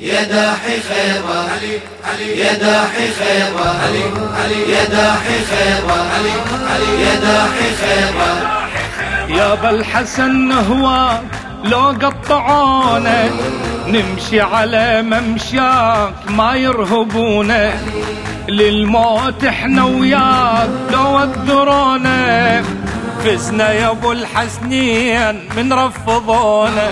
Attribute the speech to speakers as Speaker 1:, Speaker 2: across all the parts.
Speaker 1: يا داحي خيبر يا داحي خيبر يا داحي خيبر يا داحي خيبر
Speaker 2: يا بالحسن هواك لو قطعونا نمشي على ممشاك ما يرهبونا. للموت إحنا وياك لو اذرونا فزنا يا أبو الحسنين من رفضونا.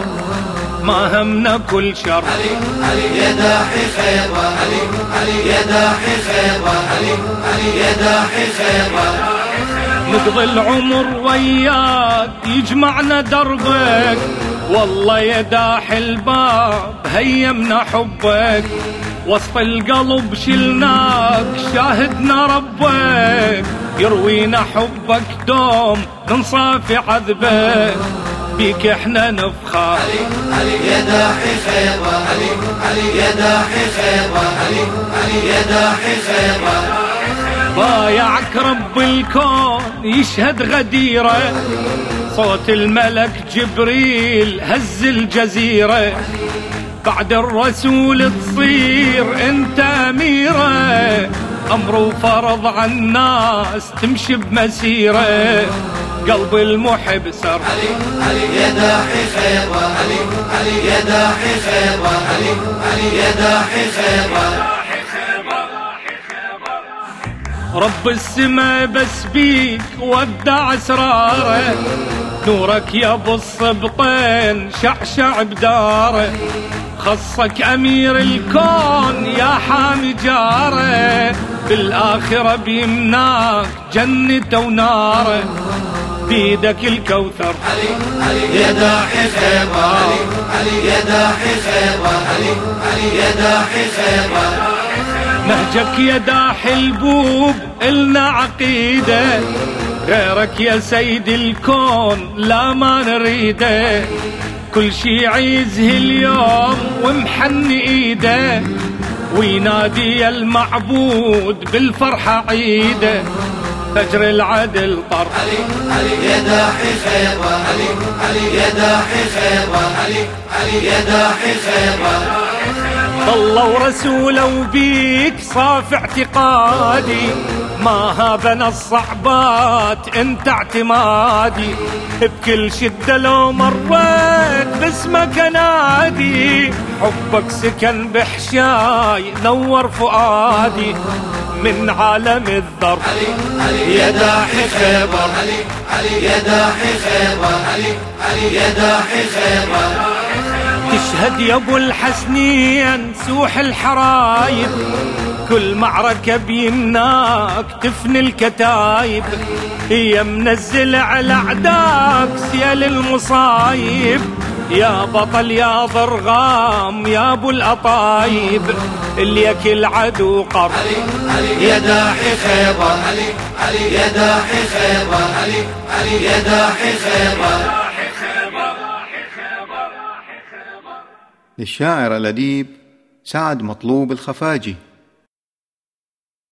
Speaker 2: ما همنا كل شر.
Speaker 1: علي علي يا داحي خيبر علي علي يا داحي خيبر علي علي يا داحي خيبر
Speaker 2: نقضي العمر وياك يجمعنا دربك. والله يا داحي الباب هيمنا حبك. وسط القلب شلناك شاهدنا ربك. يروينا حبك دوم ننصافي عذبك. بيك إحنا نفخر
Speaker 1: علي علي يا داحي خيبر علي علي يا داحي خيبر علي علي يا داحي خيبر
Speaker 2: بايعك رب الكون يشهد غديرة. صوت الملك جبريل هز الجزيرة. بعد الرسول تصير انت أميرة. أمر وفرض على الناس تمشي بمسيرة. قلب المحب سر.
Speaker 1: علي علي يا داحي خيبر علي علي يا داحي خيبر علي علي يا داحي خيبر
Speaker 2: رب السما بس بيك ودع أسراره. نورك يا أبو الصبطين شعشع بداره. خصك أمير الكون يا حامي جاره. بالاخره بيمناك جنته وناره بيدك الكوثر.
Speaker 1: علي علي يا داحي خيبر علي علي يا داحي خيبر علي علي يا داحي خيبر
Speaker 2: نهجك يا داحي البوب إلنا عقيدة. غيرك يا سيد الكون لا ما نريده. كل شي عيزه اليوم ومحن إيده. وينادي المعبود بالفرحة عيده فجر العدل طر
Speaker 1: علي علي يا داحي خيبر علي علي يا داحي خيبر علي علي يا داحي خيبر
Speaker 2: ضلوا رسوله وبيك صاف اعتقادي. ما هابنا الصعبات انت اعتمادي. بكل شدة لو مريت باسمك انادي حبك سكن بحشاي نور فؤادي. من عالم الذر
Speaker 1: يا داحي خيبر. يا داحي خيبر. يا داحي خيبر.
Speaker 2: تشهد يا أبو الحسنين سوح الحرايب كل معركة بيمناك تفني الكتايب. هي منزل على أعداك سيل المصايب يا بطل يا ضرغام يا أبو الأطايب. اللي يكل عدو قر
Speaker 1: يا داحي خيبر يا داحي خيبر يا داحي خيبر.
Speaker 3: للشاعر الأديب سعد مطلوب الخفاجي.